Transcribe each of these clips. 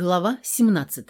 Глава 17.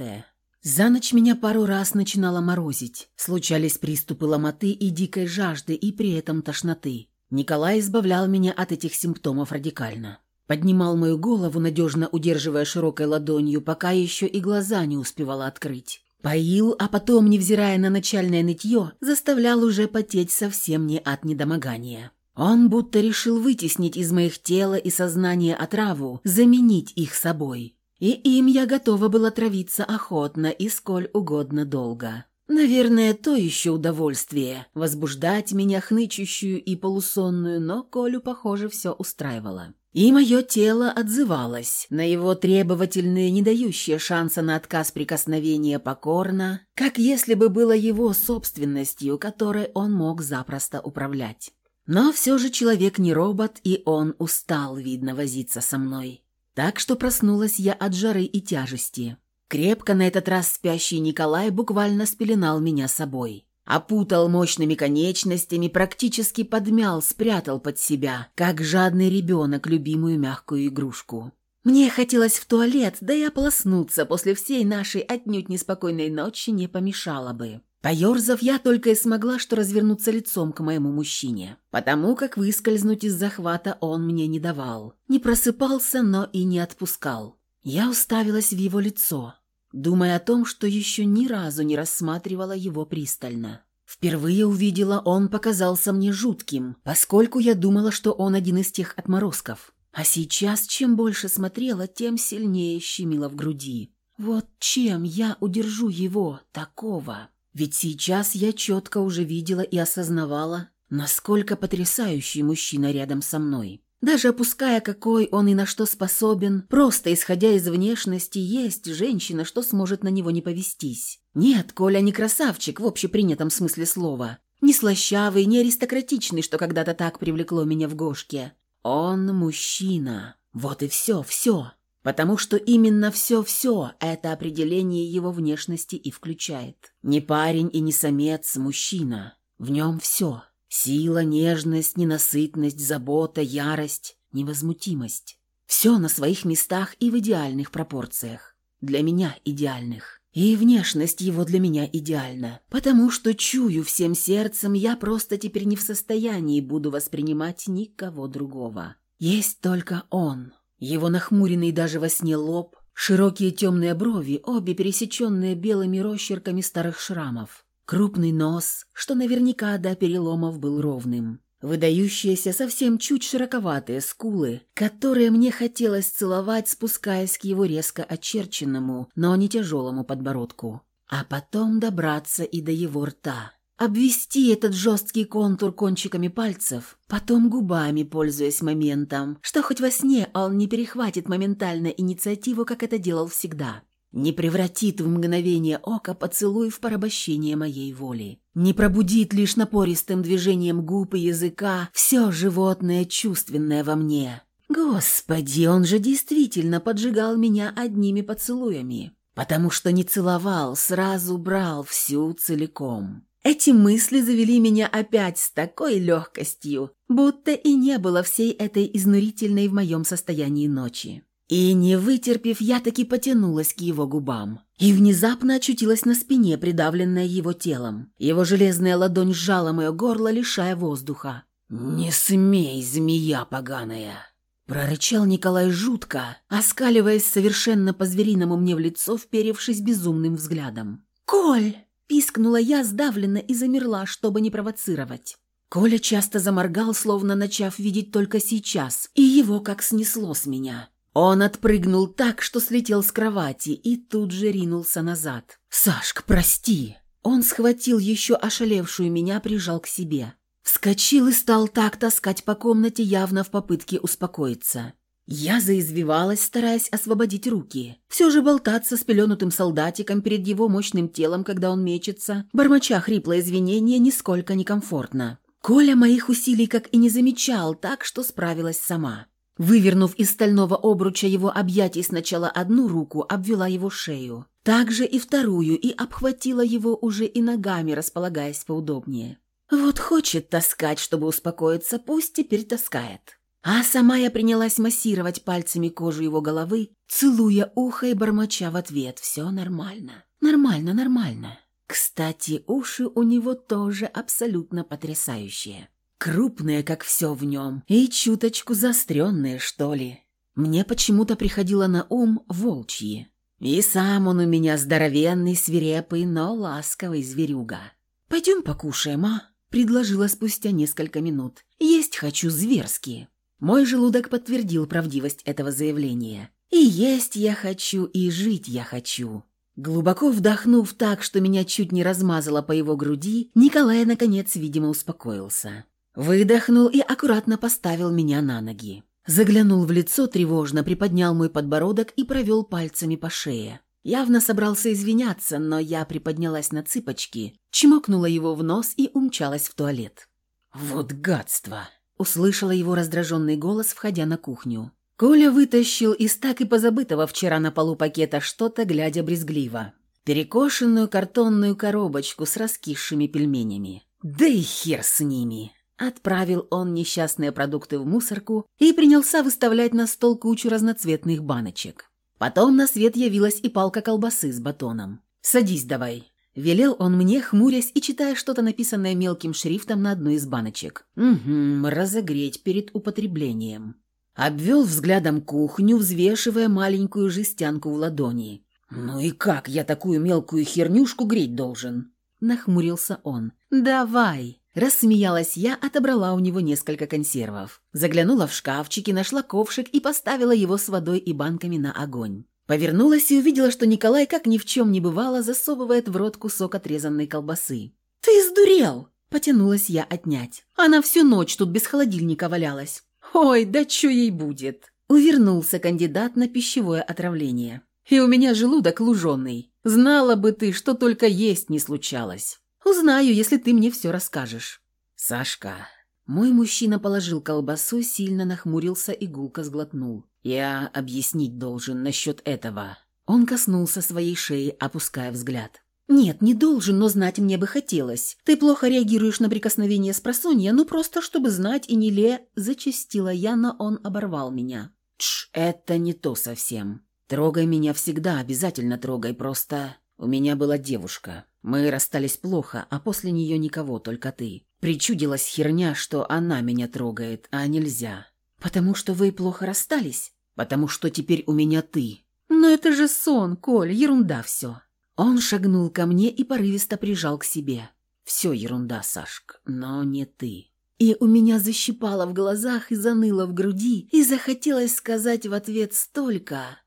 За ночь меня пару раз начинало морозить. Случались приступы ломоты и дикой жажды, и при этом тошноты. Николай избавлял меня от этих симптомов радикально. Поднимал мою голову, надежно удерживая широкой ладонью, пока еще и глаза не успевала открыть. Поил, а потом, невзирая на начальное нытье, заставлял уже потеть совсем не от недомогания. Он будто решил вытеснить из моих тела и сознания отраву, заменить их собой. И им я готова была травиться охотно и сколь угодно долго. Наверное, то еще удовольствие – возбуждать меня хнычущую и полусонную, но Колю, похоже, все устраивало. И мое тело отзывалось на его требовательные, не дающие шанса на отказ прикосновения покорно, как если бы было его собственностью, которой он мог запросто управлять. Но все же человек не робот, и он устал, видно, возиться со мной. Так что проснулась я от жары и тяжести. Крепко на этот раз спящий Николай буквально спеленал меня собой. Опутал мощными конечностями, практически подмял, спрятал под себя, как жадный ребенок любимую мягкую игрушку. Мне хотелось в туалет, да и ополоснуться после всей нашей отнюдь неспокойной ночи не помешало бы. Поерзав, я только и смогла что развернуться лицом к моему мужчине, потому как выскользнуть из захвата он мне не давал. Не просыпался, но и не отпускал. Я уставилась в его лицо, думая о том, что еще ни разу не рассматривала его пристально. Впервые увидела, он показался мне жутким, поскольку я думала, что он один из тех отморозков. А сейчас, чем больше смотрела, тем сильнее щемило в груди. Вот чем я удержу его, такого? Ведь сейчас я четко уже видела и осознавала, насколько потрясающий мужчина рядом со мной. Даже опуская, какой он и на что способен, просто исходя из внешности, есть женщина, что сможет на него не повестись. Нет, Коля не красавчик в общепринятом смысле слова. Не слащавый, не аристократичный, что когда-то так привлекло меня в Гошке. Он мужчина. Вот и все, все. Потому что именно все-все это определение его внешности и включает. Не парень и не самец, мужчина. В нем все. Сила, нежность, ненасытность, забота, ярость, невозмутимость. Все на своих местах и в идеальных пропорциях. Для меня идеальных. И внешность его для меня идеальна, потому что чую всем сердцем, я просто теперь не в состоянии буду воспринимать никого другого. Есть только он, его нахмуренный даже во сне лоб, широкие темные брови, обе пересеченные белыми росчерками старых шрамов, крупный нос, что наверняка до переломов был ровным, выдающиеся совсем чуть широковатые скулы, которые мне хотелось целовать, спускаясь к его резко очерченному, но не тяжелому подбородку, а потом добраться и до его рта обвести этот жесткий контур кончиками пальцев, потом губами, пользуясь моментом, что хоть во сне он не перехватит моментально инициативу, как это делал всегда. Не превратит в мгновение ока поцелуй в порабощение моей воли. Не пробудит лишь напористым движением губ и языка все животное чувственное во мне. Господи, он же действительно поджигал меня одними поцелуями, потому что не целовал, сразу брал всю целиком. Эти мысли завели меня опять с такой легкостью, будто и не было всей этой изнурительной в моем состоянии ночи. И не вытерпев, я таки потянулась к его губам. И внезапно очутилась на спине, придавленная его телом. Его железная ладонь сжала мое горло, лишая воздуха. «Не смей, змея поганая!» Прорычал Николай жутко, оскаливаясь совершенно по-звериному мне в лицо, вперевшись безумным взглядом. «Коль!» Пискнула я сдавленно и замерла, чтобы не провоцировать. Коля часто заморгал, словно начав видеть только сейчас, и его как снесло с меня. Он отпрыгнул так, что слетел с кровати и тут же ринулся назад. «Сашка, прости!» Он схватил еще ошалевшую меня, прижал к себе. Вскочил и стал так таскать по комнате, явно в попытке успокоиться. Я заизвивалась, стараясь освободить руки. Все же болтаться с пеленутым солдатиком перед его мощным телом, когда он мечется, бормоча хриплое извинение, нисколько некомфортно. Коля моих усилий как и не замечал, так что справилась сама. Вывернув из стального обруча его объятий сначала одну руку, обвела его шею, также и вторую, и обхватила его уже и ногами, располагаясь поудобнее. Вот хочет таскать, чтобы успокоиться, пусть теперь таскает. А сама я принялась массировать пальцами кожу его головы, целуя ухо и бормоча в ответ «Все нормально, нормально, нормально». Кстати, уши у него тоже абсолютно потрясающие. Крупные, как все в нем, и чуточку заостренные, что ли. Мне почему-то приходило на ум волчьи. И сам он у меня здоровенный, свирепый, но ласковый зверюга. «Пойдем покушаем, а?» – предложила спустя несколько минут. «Есть хочу зверски». Мой желудок подтвердил правдивость этого заявления. «И есть я хочу, и жить я хочу». Глубоко вдохнув так, что меня чуть не размазало по его груди, Николай, наконец, видимо, успокоился. Выдохнул и аккуратно поставил меня на ноги. Заглянул в лицо тревожно, приподнял мой подбородок и провел пальцами по шее. Явно собрался извиняться, но я приподнялась на цыпочки, чмокнула его в нос и умчалась в туалет. «Вот гадство!» – услышала его раздраженный голос, входя на кухню. Коля вытащил из так и позабытого вчера на полу пакета что-то, глядя брезгливо. Перекошенную картонную коробочку с раскисшими пельменями. «Да и хер с ними!» Отправил он несчастные продукты в мусорку и принялся выставлять на стол кучу разноцветных баночек. Потом на свет явилась и палка колбасы с батоном. «Садись давай», – велел он мне, хмурясь и читая что-то написанное мелким шрифтом на одной из баночек. «Угу, разогреть перед употреблением». Обвел взглядом кухню, взвешивая маленькую жестянку в ладони. «Ну и как я такую мелкую хернюшку греть должен?» Нахмурился он. «Давай!» Рассмеялась я, отобрала у него несколько консервов. Заглянула в шкафчики, нашла ковшик и поставила его с водой и банками на огонь. Повернулась и увидела, что Николай, как ни в чем не бывало, засовывает в рот кусок отрезанной колбасы. «Ты сдурел!» – потянулась я отнять. Она всю ночь тут без холодильника валялась. «Ой, да что ей будет?» Увернулся кандидат на пищевое отравление. «И у меня желудок луженый. Знала бы ты, что только есть не случалось. Узнаю, если ты мне все расскажешь». «Сашка». Мой мужчина положил колбасу, сильно нахмурился и гулко сглотнул. «Я объяснить должен насчет этого». Он коснулся своей шеи, опуская взгляд. «Нет, не должен, но знать мне бы хотелось. Ты плохо реагируешь на прикосновение с просонья, ну просто чтобы знать и не ле...» Зачастила я, но он оборвал меня. «Тш, это не то совсем. Трогай меня всегда, обязательно трогай, просто...» У меня была девушка. Мы расстались плохо, а после нее никого, только ты. Причудилась херня, что она меня трогает, а нельзя. Потому что вы плохо расстались? Потому что теперь у меня ты. Но это же сон, Коль, ерунда все. Он шагнул ко мне и порывисто прижал к себе. «Все ерунда, Сашка, но не ты». И у меня защипало в глазах и заныло в груди, и захотелось сказать в ответ столько.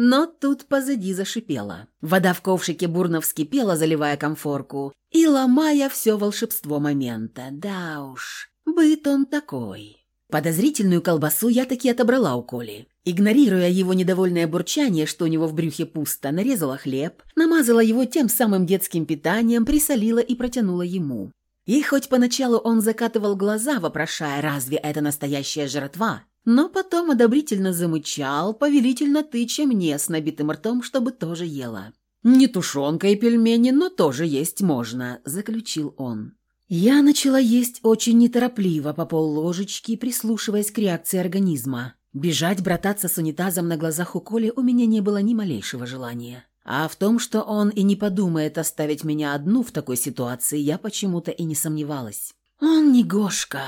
Но тут позади зашипело. Вода в ковшике бурно вскипела, заливая комфорку, и ломая все волшебство момента. Да уж, быт он такой. Подозрительную колбасу я таки отобрала у Коли. Игнорируя его недовольное бурчание, что у него в брюхе пусто, нарезала хлеб, намазала его тем самым детским питанием, присолила и протянула ему. И хоть поначалу он закатывал глаза, вопрошая, разве это настоящая жратва, но потом одобрительно замычал, повелительно тыча мне с набитым ртом, чтобы тоже ела. «Не тушенка и пельмени, но тоже есть можно», – заключил он. Я начала есть очень неторопливо, по полложечки, прислушиваясь к реакции организма. Бежать, брататься с унитазом на глазах у Коли у меня не было ни малейшего желания. А в том, что он и не подумает оставить меня одну в такой ситуации, я почему-то и не сомневалась. Он не Гошка.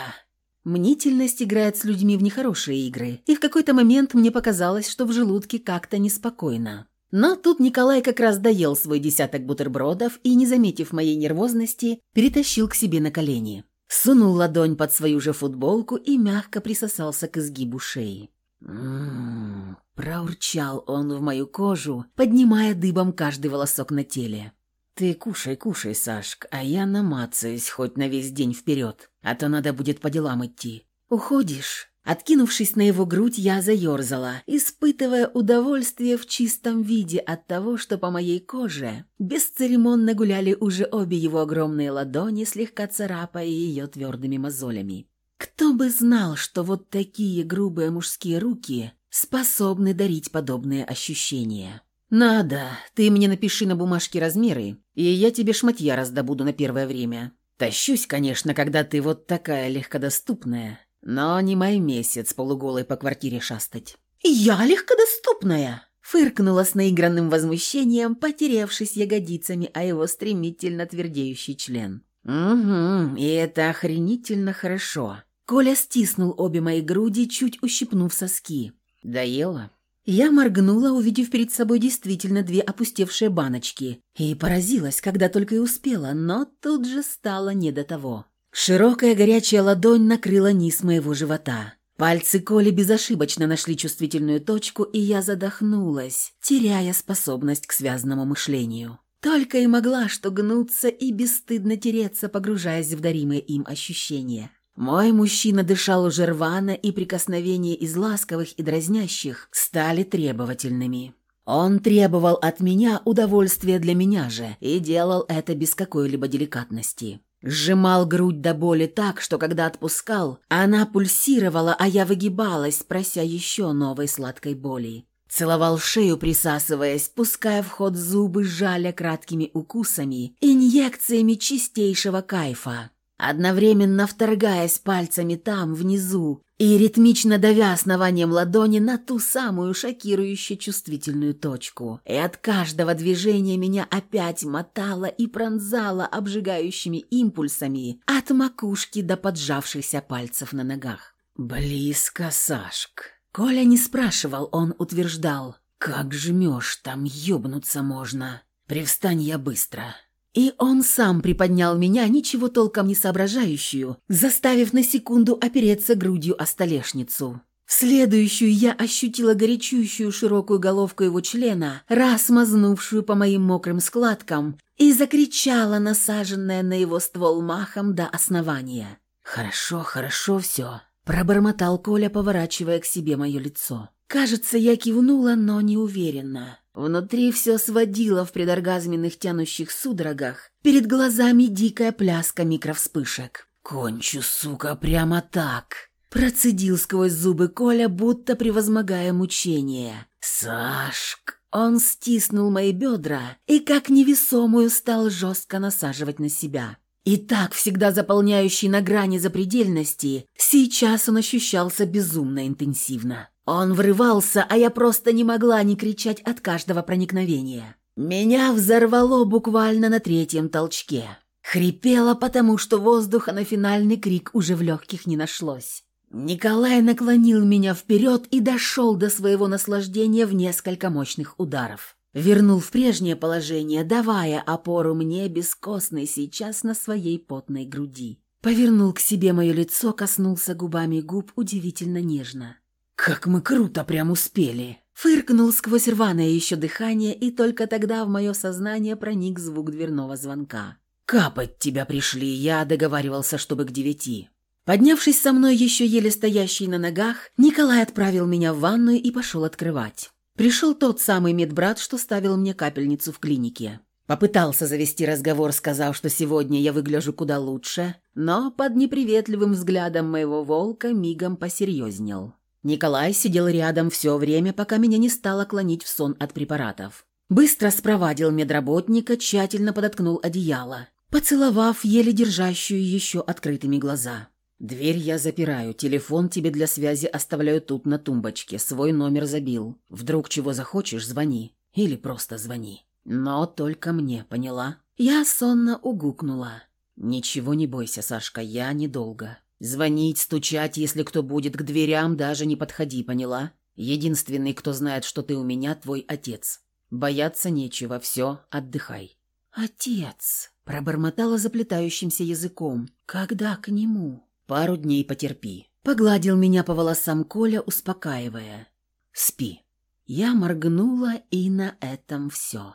Мнительность играет с людьми в нехорошие игры, и в какой-то момент мне показалось, что в желудке как-то неспокойно. Но тут Николай как раз доел свой десяток бутербродов и, не заметив моей нервозности, перетащил к себе на колени. Сунул ладонь под свою же футболку и мягко присосался к изгибу шеи. «М-м-м», проурчал он в мою кожу, поднимая дыбом каждый волосок на теле. «Ты кушай, кушай, Сашк, а я намацаюсь хоть на весь день вперед, а то надо будет по делам идти. Уходишь?» Откинувшись на его грудь, я заерзала, испытывая удовольствие в чистом виде от того, что по моей коже бесцеремонно гуляли уже обе его огромные ладони, слегка царапая ее твердыми мозолями. Кто бы знал, что вот такие грубые мужские руки способны дарить подобные ощущения. «Надо. Ты мне напиши на бумажке размеры, и я тебе шматья раздобуду на первое время. Тащусь, конечно, когда ты вот такая легкодоступная. Но не мой месяц полуголой по квартире шастать. «Я легкодоступная!» Фыркнула с наигранным возмущением, потеревшись ягодицами о его стремительно твердеющий член. «Угу, и это охренительно хорошо». Коля стиснул обе мои груди, чуть ущипнув соски. «Доела?» Я моргнула, увидев перед собой действительно две опустевшие баночки, и поразилась, когда только и успела, но тут же стало не до того. Широкая горячая ладонь накрыла низ моего живота. Пальцы Коли безошибочно нашли чувствительную точку, и я задохнулась, теряя способность к связанному мышлению. Только и могла что гнуться и бесстыдно тереться, погружаясь в даримые им ощущения. Мой мужчина дышал уже рвано, и прикосновения из ласковых и дразнящих стали требовательными. Он требовал от меня удовольствия для меня же и делал это без какой-либо деликатности. Сжимал грудь до боли так, что когда отпускал, она пульсировала, а я выгибалась, прося еще новой сладкой боли. Целовал шею, присасываясь, пуская в ход зубы, жаля краткими укусами, инъекциями чистейшего кайфа, одновременно вторгаясь пальцами там, внизу, и ритмично давя основанием ладони на ту самую шокирующе чувствительную точку. И от каждого движения меня опять мотало и пронзало обжигающими импульсами от макушки до поджавшихся пальцев на ногах. «Близко, Сашк!» Коля не спрашивал, он утверждал. «Как жмешь, там ёбнуться можно. Привстань я быстро». И он сам приподнял меня, ничего толком не соображающую, заставив на секунду опереться грудью о столешницу. В следующую я ощутила горячущую широкую головку его члена, раз мазнувшую по моим мокрым складкам, и закричала, насаженная на его ствол махом до основания. «Хорошо, хорошо все», – пробормотал Коля, поворачивая к себе мое лицо. Кажется, я кивнула, но не уверенно. Внутри все сводило в предоргазменных тянущих судорогах, перед глазами дикая пляска микровспышек. «Кончу, сука, прямо так!» Процедил сквозь зубы Коля, будто превозмогая мучение. «Сашк!» Он стиснул мои бедра и, как невесомую, стал жестко насаживать на себя. И так, всегда заполняющий на грани запредельности, сейчас он ощущался безумно интенсивно. Он врывался, а я просто не могла не кричать от каждого проникновения. Меня взорвало буквально на третьем толчке. Хрипела, потому что воздуха на финальный крик уже в легких не нашлось. Николай наклонил меня вперед и дошел до своего наслаждения в несколько мощных ударов. Вернул в прежнее положение, давая опору мне бескостной сейчас на своей потной груди. Повернул к себе мое лицо, коснулся губами губ удивительно нежно. «Как мы круто прям успели!» Фыркнул сквозь рваное еще дыхание, и только тогда в мое сознание проник звук дверного звонка. «Капать тебя пришли, я договаривался, чтобы к девяти». Поднявшись со мной, еще еле стоящий на ногах, Николай отправил меня в ванную и пошел открывать. Пришел тот самый медбрат, что ставил мне капельницу в клинике. Попытался завести разговор, сказав, что сегодня я выгляжу куда лучше, но под неприветливым взглядом моего волка мигом посерьезнел. Николай сидел рядом все время, пока меня не стало клонить в сон от препаратов. Быстро спровадил медработника, тщательно подоткнул одеяло, поцеловав еле держащую еще открытыми глаза. «Дверь я запираю, телефон тебе для связи оставляю тут на тумбочке, свой номер забил. Вдруг чего захочешь, звони. Или просто звони. Но только мне, поняла?» Я сонно угукнула. «Ничего не бойся, Сашка, я недолго. Звонить, стучать, если кто будет к дверям, даже не подходи, поняла? Единственный, кто знает, что ты у меня, твой отец. Бояться нечего, все, отдыхай». «Отец», — пробормотала заплетающимся языком, — «когда к нему?» «Пару дней потерпи». Погладил меня по волосам Коля, успокаивая. «Спи». Я моргнула, и на этом все.